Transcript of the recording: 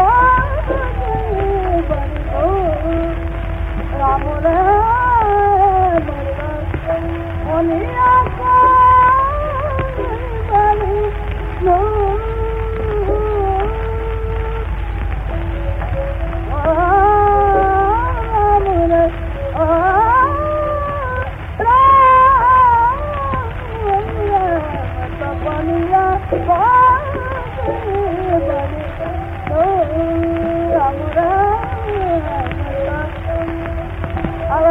Oh!